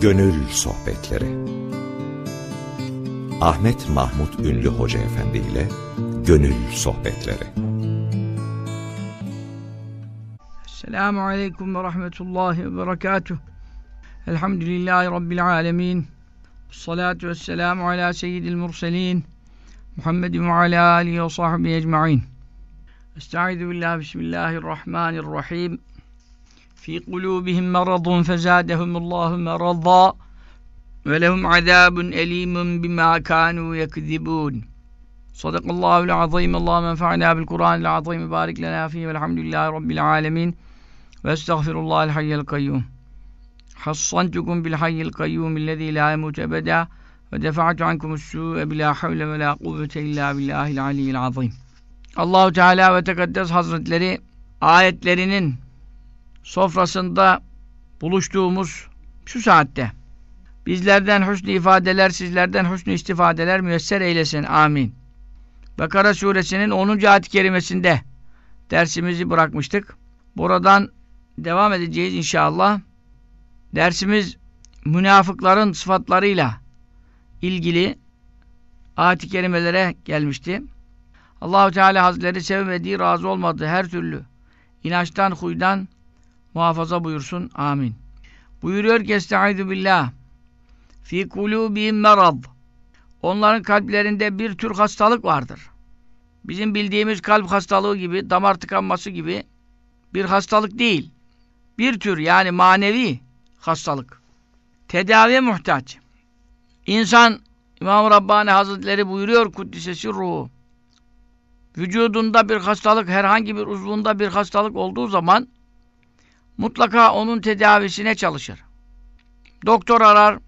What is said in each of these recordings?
Gönül Sohbetleri. Ahmet Mahmut Ünlü Hoca Efendi ile Gönül Sohbetleri. Selamun Aleyküm ve Rahmetullahi ve Berekatuh. Elhamdülillahi Rabbil Alemin. Salatu ve selamu ala seyyidil murselin. Muhammedin ve ala alihi ve sahbihi ecma'in. Estaizu billah bismillahirrahmanirrahim fi kulubihim meradun fezadehumullahu merada ve lehum azabun elimun bima kanu yekzibun. Sadakallahu azim. Allah menfa'na bil Kur'anil azim. Barik lana fihi velhamdülillahi rabbil alamin. Ve estağfirullahal hayyel kayyum. Hassantukum bil hayyil kayyum allazi la yamut ebeda ve defa'tu ankumus su'e bila havle ve la kuvvete illa billahil aliyyil azim. Allahu Teala ve Tekaddes Hazretleri ayetlerinin sofrasında buluştuğumuz şu saatte bizlerden hüsnü ifadeler, sizlerden hüsnü istifadeler müyesser eylesin. Amin. Bekara suresinin 10. ayet-i kerimesinde dersimizi bırakmıştık. Buradan devam edeceğiz inşallah. Dersimiz münafıkların sıfatlarıyla ilgili ayet-i kerimelere gelmişti. Allahu Teala Hazretleri sevmediği, razı olmadığı her türlü inançtan, huydan muhafaza buyursun. Amin. Buyuruyor ki Estaizu billah Fi kulubihim merad Onların kalplerinde bir tür hastalık vardır. Bizim bildiğimiz kalp hastalığı gibi, damar tıkanması gibi bir hastalık değil. Bir tür yani manevi hastalık. Tedaviye muhtaç. İnsan İmam Rabbani Hazretleri buyuruyor Kuddisesi ruhu. Vücudunda bir hastalık, herhangi bir uzvunda bir hastalık olduğu zaman mutlaka onun tedavisine çalışır. Doktor arar,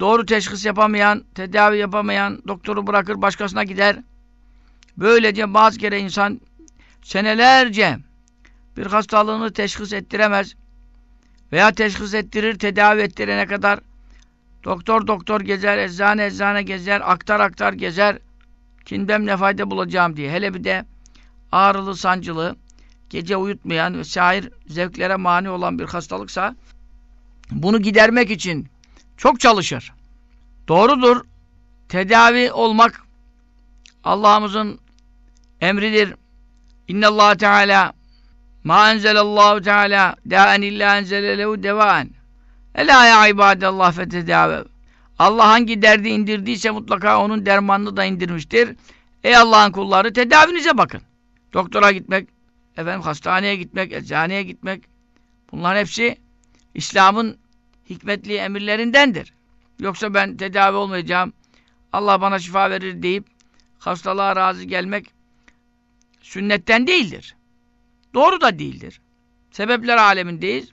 doğru teşhis yapamayan, tedavi yapamayan doktoru bırakır, başkasına gider. Böylece bazı kere insan senelerce bir hastalığını teşhis ettiremez veya teşhis ettirir, tedavi ettirene kadar doktor doktor gezer, eczane eczane gezer, aktar aktar gezer, kimden ne fayda bulacağım diye. Hele bir de ağrılı, sancılı, gece uyutmayan ve şair zevklere mani olan bir hastalıksa bunu gidermek için çok çalışır. Doğrudur. Tedavi olmak Allah'ımızın emridir. İnne Allah Teala ma enzelallahu Teala da'en illa enzele devaen. Ela ya ibadallah fetedave. Allah hangi derdi indirdiyse mutlaka onun dermanını da indirmiştir. Ey Allah'ın kulları tedavinize bakın. Doktora gitmek, efendim hastaneye gitmek, eczaneye gitmek bunların hepsi İslam'ın hikmetli emirlerindendir. Yoksa ben tedavi olmayacağım, Allah bana şifa verir deyip hastalığa razı gelmek sünnetten değildir. Doğru da değildir. Sebepler alemindeyiz.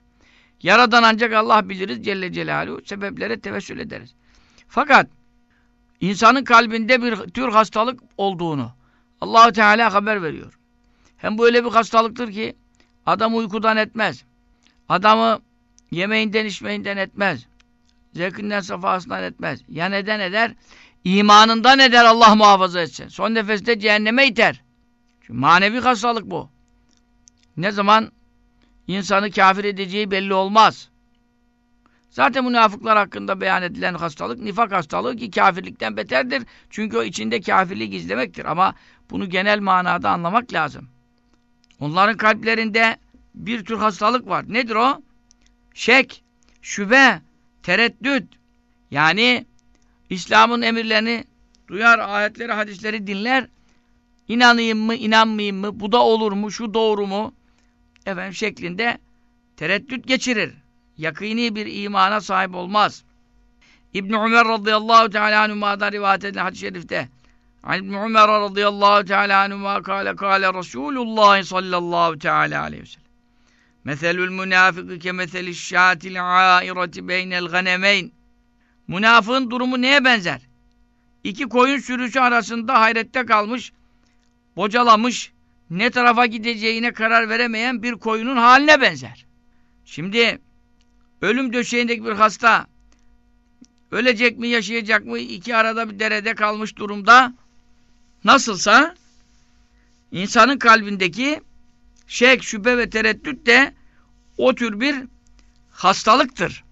Yaradan ancak Allah biliriz Celle Celaluhu. Sebeplere tevessül ederiz. Fakat insanın kalbinde bir tür hastalık olduğunu Allahu Teala haber veriyor. Hem bu öyle bir hastalıktır ki adam uykudan etmez. Adamı yemeğinden içmeyinden etmez. Zevkinden safhasından etmez. Ya neden eder? İmanından eder Allah muhafaza etsin. Son nefeste cehenneme iter. Çünkü manevi hastalık bu. Ne zaman insanı kafir edeceği belli olmaz. Zaten münafıklar hakkında beyan edilen hastalık nifak hastalığı ki kafirlikten beterdir. Çünkü o içinde kafirliği gizlemektir. Ama bunu genel manada anlamak lazım. Onların kalplerinde bir tür hastalık var. Nedir o? Şek, şüphe, tereddüt. Yani İslam'ın emirlerini duyar, ayetleri, hadisleri dinler. İnanayım mı, inanmayayım mı, bu da olur mu, şu doğru mu? Efendim şeklinde tereddüt geçirir. Yakini bir imana sahip olmaz. İbn Ömer radıyallahu teala anhuma'dan rivayet edilen hadis-i şerifte İbn Ömer radıyallahu teala anhuma kâle kâle Resulullah sallallahu teala aleyhi ve sellem Meselül münafıkı kemeseli şâtil âireti beynel ganemeyn Münafığın durumu neye benzer? İki koyun sürüsü arasında hayrette kalmış, bocalamış, ne tarafa gideceğine karar veremeyen bir koyunun haline benzer. Şimdi ölüm döşeğindeki bir hasta ölecek mi yaşayacak mı iki arada bir derede kalmış durumda nasılsa insanın kalbindeki şek, şüphe ve tereddüt de o tür bir hastalıktır.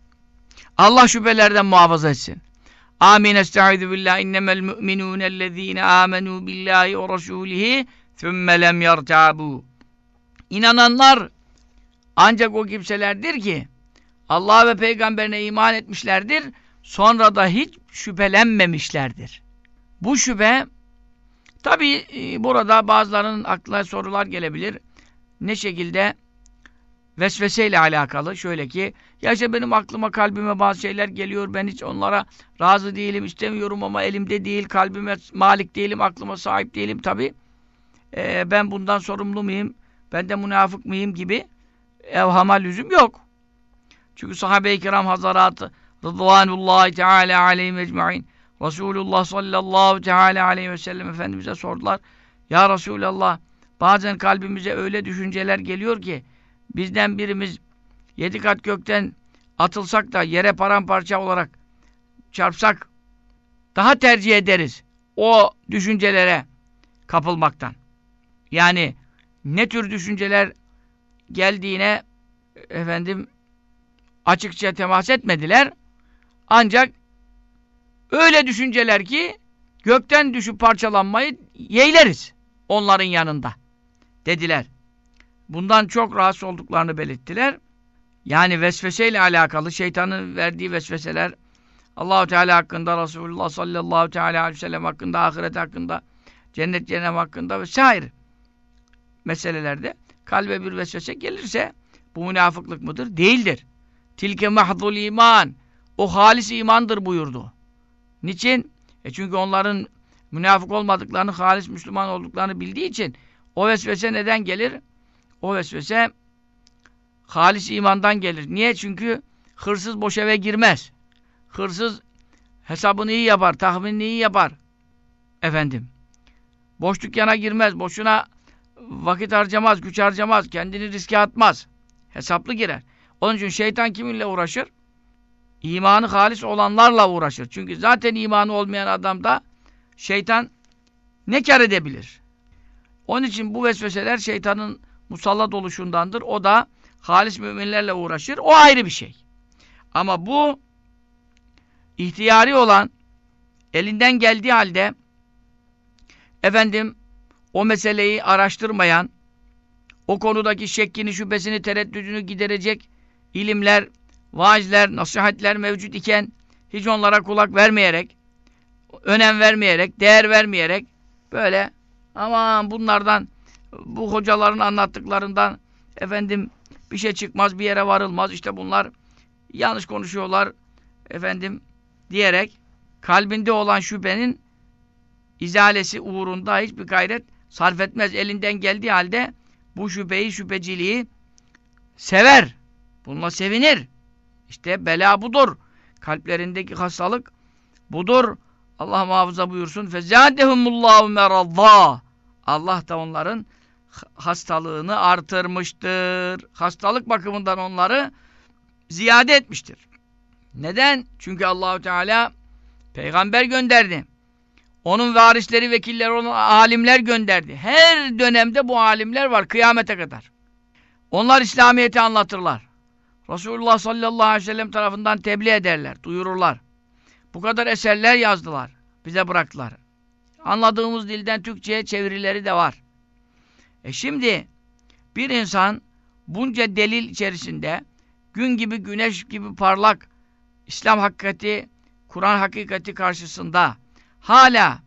Allah şüphelerden muhafaza etsin. Amin. Estaizu billah. İnnemel mu'minûne ellezîne âmenû billahi ve rasûlihi thümme lem yertâbû. İnananlar ancak o kimselerdir ki Allah ve peygamberine iman etmişlerdir. Sonra da hiç şüphelenmemişlerdir. Bu şüphe tabi e, burada bazılarının aklına sorular gelebilir. Ne şekilde vesveseyle alakalı. Şöyle ki ya işte benim aklıma kalbime bazı şeyler geliyor. Ben hiç onlara razı değilim, istemiyorum ama elimde değil, kalbime malik değilim, aklıma sahip değilim tabi. Ee, ben bundan sorumlu muyum? Ben de münafık mıyım gibi evhama lüzum yok. Çünkü sahabe-i kiram hazaratı Rıdvanullahi Teala aleyhi ecmain Resulullah sallallahu teala aleyhi ve sellem Efendimiz'e sordular. Ya Resulallah bazen kalbimize öyle düşünceler geliyor ki bizden birimiz yedi kat gökten atılsak da yere paramparça olarak çarpsak daha tercih ederiz o düşüncelere kapılmaktan. Yani ne tür düşünceler geldiğine efendim açıkça temas etmediler. Ancak öyle düşünceler ki gökten düşüp parçalanmayı yeğleriz onların yanında dediler. Bundan çok rahatsız olduklarını belirttiler. Yani vesveseyle alakalı şeytanın verdiği vesveseler Allahu Teala hakkında, Resulullah sallallahu teala aleyhi ve sellem hakkında, ahiret hakkında, cennet cehennem hakkında vesaire meselelerde kalbe bir vesvese gelirse bu münafıklık mıdır? Değildir. Tilke mahdul iman. O halis imandır buyurdu. Niçin? E çünkü onların münafık olmadıklarını, halis Müslüman olduklarını bildiği için o vesvese neden gelir? O vesvese halis imandan gelir. Niye? Çünkü hırsız boş eve girmez. Hırsız hesabını iyi yapar, tahminini iyi yapar. Efendim. Boş dükkana girmez, boşuna vakit harcamaz, güç harcamaz, kendini riske atmaz. Hesaplı girer. Onun için şeytan kiminle uğraşır? İmanı halis olanlarla uğraşır. Çünkü zaten imanı olmayan adamda şeytan ne kar edebilir? Onun için bu vesveseler şeytanın musallat oluşundandır. O da halis müminlerle uğraşır. O ayrı bir şey. Ama bu ihtiyari olan elinden geldiği halde efendim o meseleyi araştırmayan o konudaki şekkini, şüphesini, tereddüdünü giderecek ilimler, vaazler, nasihatler mevcut iken hiç onlara kulak vermeyerek, önem vermeyerek, değer vermeyerek böyle aman bunlardan bu hocaların anlattıklarından efendim bir şey çıkmaz, bir yere varılmaz. İşte bunlar yanlış konuşuyorlar efendim diyerek kalbinde olan şüphenin izalesi uğrunda hiçbir gayret sarf etmez. Elinden geldiği halde bu şüpheyi, şüpheciliği sever. Bununla sevinir. İşte bela budur. Kalplerindeki hastalık budur. Allah muhafaza buyursun. Fezâdehumullâhu meradâ. Allah da onların hastalığını artırmıştır. Hastalık bakımından onları ziyade etmiştir. Neden? Çünkü Allahu Teala peygamber gönderdi. Onun varisleri, vekilleri olan alimler gönderdi. Her dönemde bu alimler var kıyamete kadar. Onlar İslamiyet'i anlatırlar. Resulullah sallallahu aleyhi ve sellem tarafından tebliğ ederler, duyururlar. Bu kadar eserler yazdılar, bize bıraktılar. Anladığımız dilden Türkçe'ye çevirileri de var. E şimdi bir insan bunca delil içerisinde gün gibi güneş gibi parlak İslam hakikati, Kur'an hakikati karşısında hala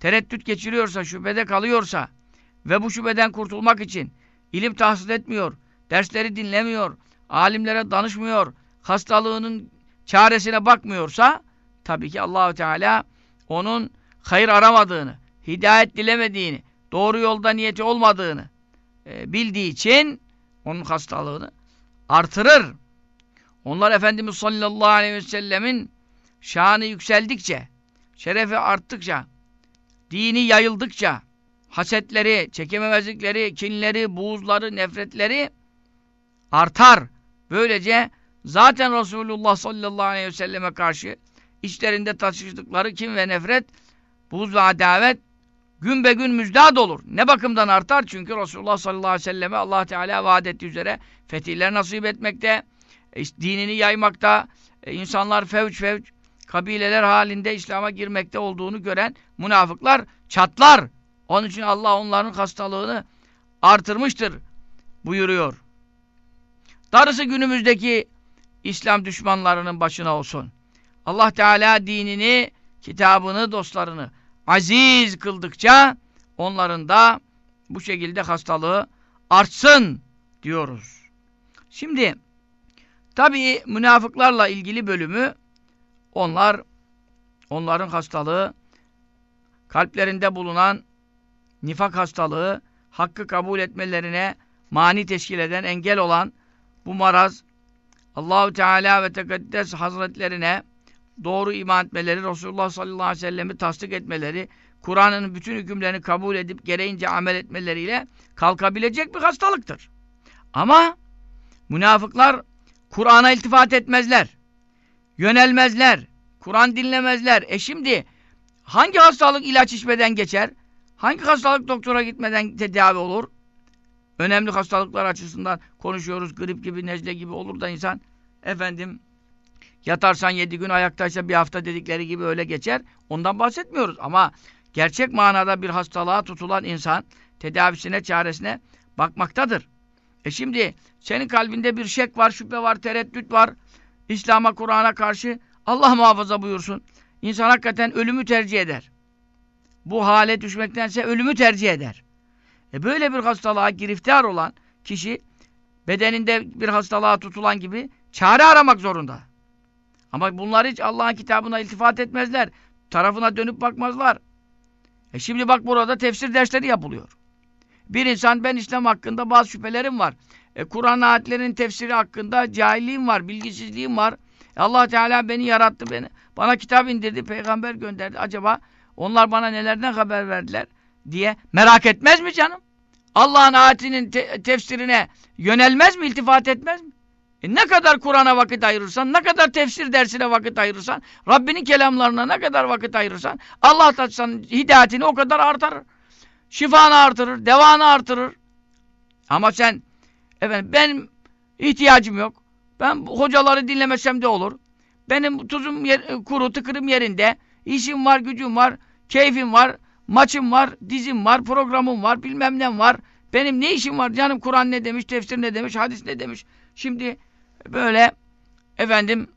tereddüt geçiriyorsa, şüphede kalıyorsa ve bu şüpheden kurtulmak için ilim tahsil etmiyor, dersleri dinlemiyor, alimlere danışmıyor, hastalığının çaresine bakmıyorsa tabii ki Allahu Teala onun hayır aramadığını, hidayet dilemediğini, doğru yolda niyeti olmadığını e, bildiği için onun hastalığını artırır. Onlar Efendimiz sallallahu aleyhi ve sellemin şanı yükseldikçe, şerefi arttıkça, dini yayıldıkça, hasetleri, çekememezlikleri, kinleri, buğuzları, nefretleri artar. Böylece zaten Resulullah sallallahu aleyhi ve selleme karşı içlerinde taşıdıkları kim ve nefret, buğz ve adavet gün be gün müjdat olur. Ne bakımdan artar? Çünkü Resulullah sallallahu aleyhi ve selleme Allah Teala vaat ettiği üzere fetihler nasip etmekte, dinini yaymakta, e, insanlar fevç fevç kabileler halinde İslam'a girmekte olduğunu gören münafıklar çatlar. Onun için Allah onların hastalığını artırmıştır buyuruyor. Darısı günümüzdeki İslam düşmanlarının başına olsun. Allah Teala dinini, kitabını, dostlarını aziz kıldıkça onların da bu şekilde hastalığı artsın diyoruz. Şimdi tabii münafıklarla ilgili bölümü onlar onların hastalığı kalplerinde bulunan nifak hastalığı hakkı kabul etmelerine mani teşkil eden engel olan bu maraz Allahu Teala ve Tekaddes Hazretlerine doğru iman etmeleri, Resulullah sallallahu aleyhi ve sellem'i tasdik etmeleri, Kur'an'ın bütün hükümlerini kabul edip gereğince amel etmeleriyle kalkabilecek bir hastalıktır. Ama münafıklar Kur'an'a iltifat etmezler. Yönelmezler. Kur'an dinlemezler. E şimdi hangi hastalık ilaç içmeden geçer? Hangi hastalık doktora gitmeden tedavi olur? Önemli hastalıklar açısından konuşuyoruz. Grip gibi, nezle gibi olur da insan efendim yatarsan yedi gün ayaktaysa bir hafta dedikleri gibi öyle geçer. Ondan bahsetmiyoruz ama gerçek manada bir hastalığa tutulan insan tedavisine, çaresine bakmaktadır. E şimdi senin kalbinde bir şek var, şüphe var, tereddüt var. İslam'a, Kur'an'a karşı Allah muhafaza buyursun. İnsan hakikaten ölümü tercih eder. Bu hale düşmektense ölümü tercih eder. E böyle bir hastalığa giriftar olan kişi bedeninde bir hastalığa tutulan gibi çare aramak zorunda. Ama bunlar hiç Allah'ın kitabına iltifat etmezler. Tarafına dönüp bakmazlar. E şimdi bak burada tefsir dersleri yapılıyor. Bir insan ben İslam hakkında bazı şüphelerim var. E, Kur'an ayetlerinin tefsiri hakkında cahilliğim var, bilgisizliğim var. E, allah Teala beni yarattı, beni bana kitap indirdi, peygamber gönderdi. Acaba onlar bana nelerden haber verdiler diye merak etmez mi canım? Allah'ın ayetinin te tefsirine yönelmez mi, iltifat etmez mi? E ne kadar Kur'an'a vakit ayırırsan, ne kadar tefsir dersine vakit ayırırsan, Rabbinin kelamlarına ne kadar vakit ayırırsan, Allah senin hidayetini o kadar artırır. Şifanı artırır, devanı artırır. Ama sen, efendim benim ihtiyacım yok. Ben hocaları dinlemesem de olur. Benim tuzum yer, kuru, tıkırım yerinde. İşim var, gücüm var, keyfim var, maçım var, dizim var, programım var, bilmem ne var. Benim ne işim var canım Kur'an ne demiş, tefsir ne demiş, hadis ne demiş. Şimdi böyle efendim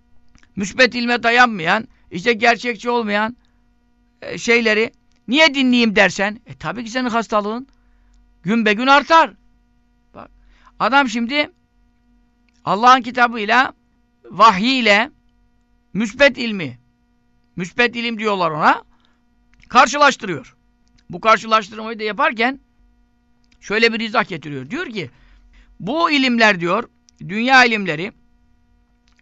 müsbet ilme dayanmayan, işte gerçekçi olmayan e, şeyleri niye dinleyeyim dersen, e tabii ki senin hastalığın gün be gün artar. Bak, adam şimdi Allah'ın kitabıyla, vahyiyle müsbet ilmi, müsbet ilim diyorlar ona, karşılaştırıyor. Bu karşılaştırmayı da yaparken şöyle bir izah getiriyor. Diyor ki, bu ilimler diyor, dünya ilimleri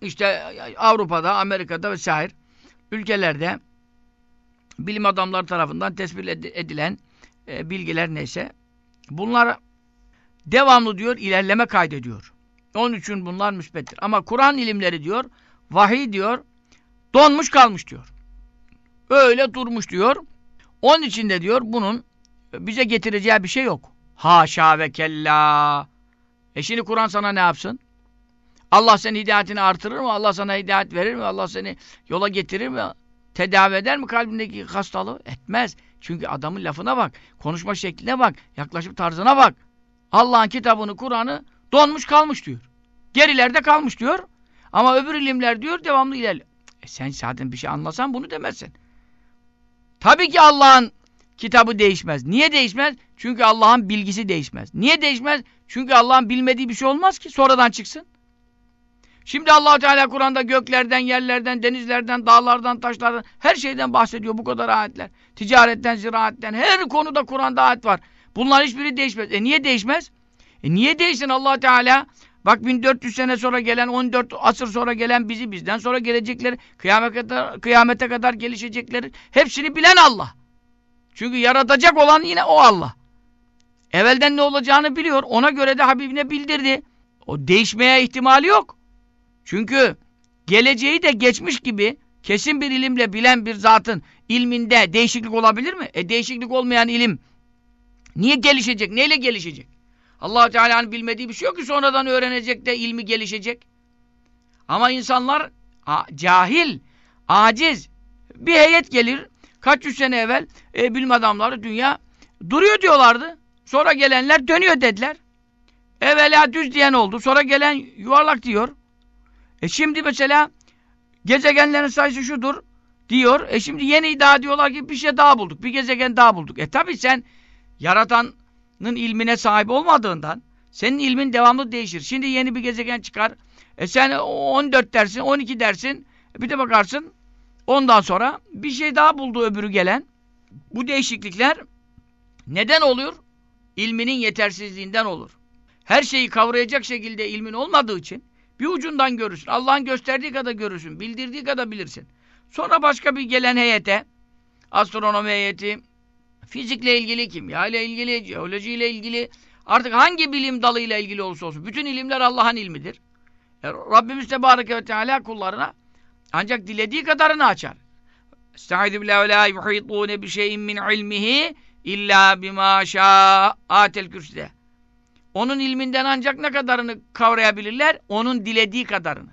işte Avrupa'da, Amerika'da vesaire ülkelerde bilim adamları tarafından tespit edilen e, bilgiler neyse bunlar devamlı diyor ilerleme kaydediyor. Onun için bunlar müsbettir. Ama Kur'an ilimleri diyor vahiy diyor donmuş kalmış diyor. Öyle durmuş diyor. Onun için de diyor bunun bize getireceği bir şey yok. Haşa ve kella. E şimdi Kur'an sana ne yapsın? Allah senin hidayetini artırır mı? Allah sana hidayet verir mi? Allah seni yola getirir mi? Tedavi eder mi kalbindeki hastalığı? Etmez. Çünkü adamın lafına bak. Konuşma şekline bak. Yaklaşıp tarzına bak. Allah'ın kitabını, Kur'an'ı donmuş kalmış diyor. Gerilerde kalmış diyor. Ama öbür ilimler diyor devamlı ilerliyor. E sen zaten bir şey anlasan bunu demezsin. Tabii ki Allah'ın kitabı değişmez. Niye değişmez? Çünkü Allah'ın bilgisi değişmez. Niye değişmez? Çünkü Allah'ın bilmediği bir şey olmaz ki sonradan çıksın. Şimdi allah Teala Kur'an'da göklerden, yerlerden, denizlerden, dağlardan, taşlardan her şeyden bahsediyor bu kadar ayetler. Ticaretten, ziraatten her konuda Kur'an'da ayet var. Bunlar hiçbiri değişmez. E niye değişmez? E niye değişsin allah Teala? Bak 1400 sene sonra gelen, 14 asır sonra gelen bizi, bizden sonra gelecekleri, kıyamete kadar, kıyamete kadar gelişecekleri hepsini bilen Allah. Çünkü yaratacak olan yine o Allah. Evvelden ne olacağını biliyor. Ona göre de Habibine bildirdi. O değişmeye ihtimali yok. Çünkü geleceği de geçmiş gibi kesin bir ilimle bilen bir zatın ilminde değişiklik olabilir mi? E değişiklik olmayan ilim niye gelişecek? Neyle gelişecek? Allah Teala'nın bilmediği bir şey yok ki sonradan öğrenecek de ilmi gelişecek. Ama insanlar cahil, aciz bir heyet gelir. Kaç yüz sene evvel e, bilim adamları dünya duruyor diyorlardı. Sonra gelenler dönüyor dediler. Evvela düz diyen oldu. Sonra gelen yuvarlak diyor. E şimdi mesela gezegenlerin sayısı şudur diyor. E şimdi yeni daha diyorlar ki bir şey daha bulduk. Bir gezegen daha bulduk. E tabi sen yaratanın ilmine sahip olmadığından senin ilmin devamlı değişir. Şimdi yeni bir gezegen çıkar. E sen 14 dersin, 12 dersin. Bir de bakarsın ondan sonra bir şey daha buldu öbürü gelen. Bu değişiklikler neden olur? İlminin yetersizliğinden olur. Her şeyi kavrayacak şekilde ilmin olmadığı için bir ucundan görürsün. Allah'ın gösterdiği kadar görürsün. Bildirdiği kadar bilirsin. Sonra başka bir gelen heyete, astronomi heyeti, fizikle ilgili, kimya ile ilgili, jeoloji ile ilgili, artık hangi bilim dalıyla ilgili olursa olsun. Bütün ilimler Allah'ın ilmidir. E, Rabbimiz Tebareke ve Teala kullarına ancak dilediği kadarını açar. Estaizu billahi ve la yuhitûne bi şeyin min ilmihi illa bima şâ'atel kürsüde. Onun ilminden ancak ne kadarını kavrayabilirler? Onun dilediği kadarını.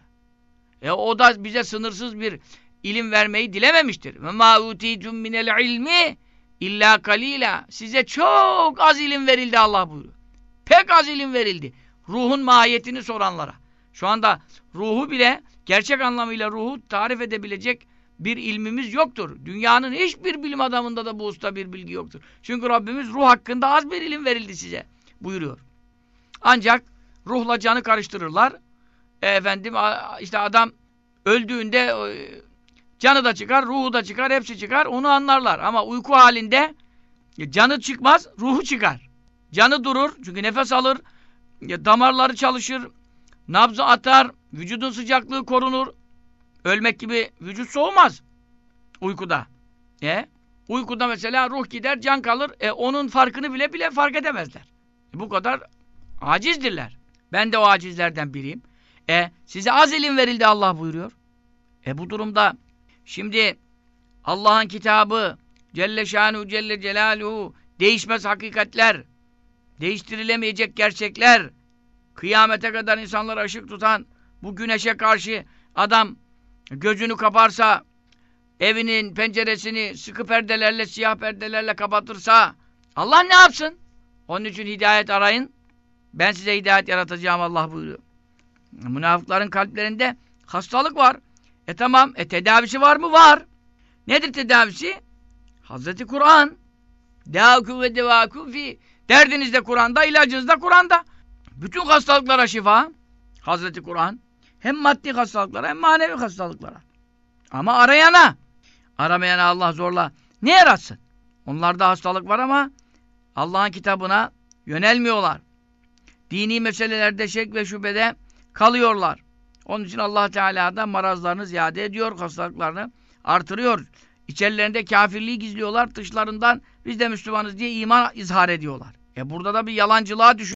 E o da bize sınırsız bir ilim vermeyi dilememiştir. Ve ma utitum minel ilmi illa kalila. Size çok az ilim verildi Allah buyuruyor. Pek az ilim verildi. Ruhun mahiyetini soranlara. Şu anda ruhu bile gerçek anlamıyla ruhu tarif edebilecek bir ilmimiz yoktur. Dünyanın hiçbir bilim adamında da bu usta bir bilgi yoktur. Çünkü Rabbimiz ruh hakkında az bir ilim verildi size buyuruyor. Ancak ruhla canı karıştırırlar. E, efendim işte adam öldüğünde e, canı da çıkar, ruhu da çıkar, hepsi çıkar. Onu anlarlar. Ama uyku halinde e, canı çıkmaz, ruhu çıkar. Canı durur çünkü nefes alır, e, damarları çalışır, nabzı atar, vücudun sıcaklığı korunur. Ölmek gibi vücut soğumaz uykuda. E? Uykuda mesela ruh gider, can kalır. E, onun farkını bile bile fark edemezler. E, bu kadar acizdirler. Ben de o acizlerden biriyim. E size az ilim verildi Allah buyuruyor. E bu durumda şimdi Allah'ın kitabı Celle Şanuhu Celle Celaluhu değişmez hakikatler, değiştirilemeyecek gerçekler, kıyamete kadar insanlara ışık tutan bu güneşe karşı adam gözünü kaparsa, evinin penceresini sıkı perdelerle, siyah perdelerle kapatırsa Allah ne yapsın? Onun için hidayet arayın. Ben size hidayet yaratacağım Allah buyuruyor. Münafıkların kalplerinde hastalık var. E tamam. E tedavisi var mı? Var. Nedir tedavisi? Hazreti Kur'an. Devaku ve devaku fi. Derdiniz de Kur'an'da, ilacınız da Kur'an'da. Bütün hastalıklara şifa. Hazreti Kur'an. Hem maddi hastalıklara hem manevi hastalıklara. Ama arayana. Aramayana Allah zorla ne yaratsın? Onlarda hastalık var ama Allah'ın kitabına yönelmiyorlar. Dini meselelerde şek ve şüphede kalıyorlar. Onun için Allah Teala da marazlarını ziyade ediyor, hastalıklarını artırıyor. İçerilerinde kafirliği gizliyorlar, dışlarından biz de Müslümanız diye iman izhar ediyorlar. E burada da bir yalancılığa düşün.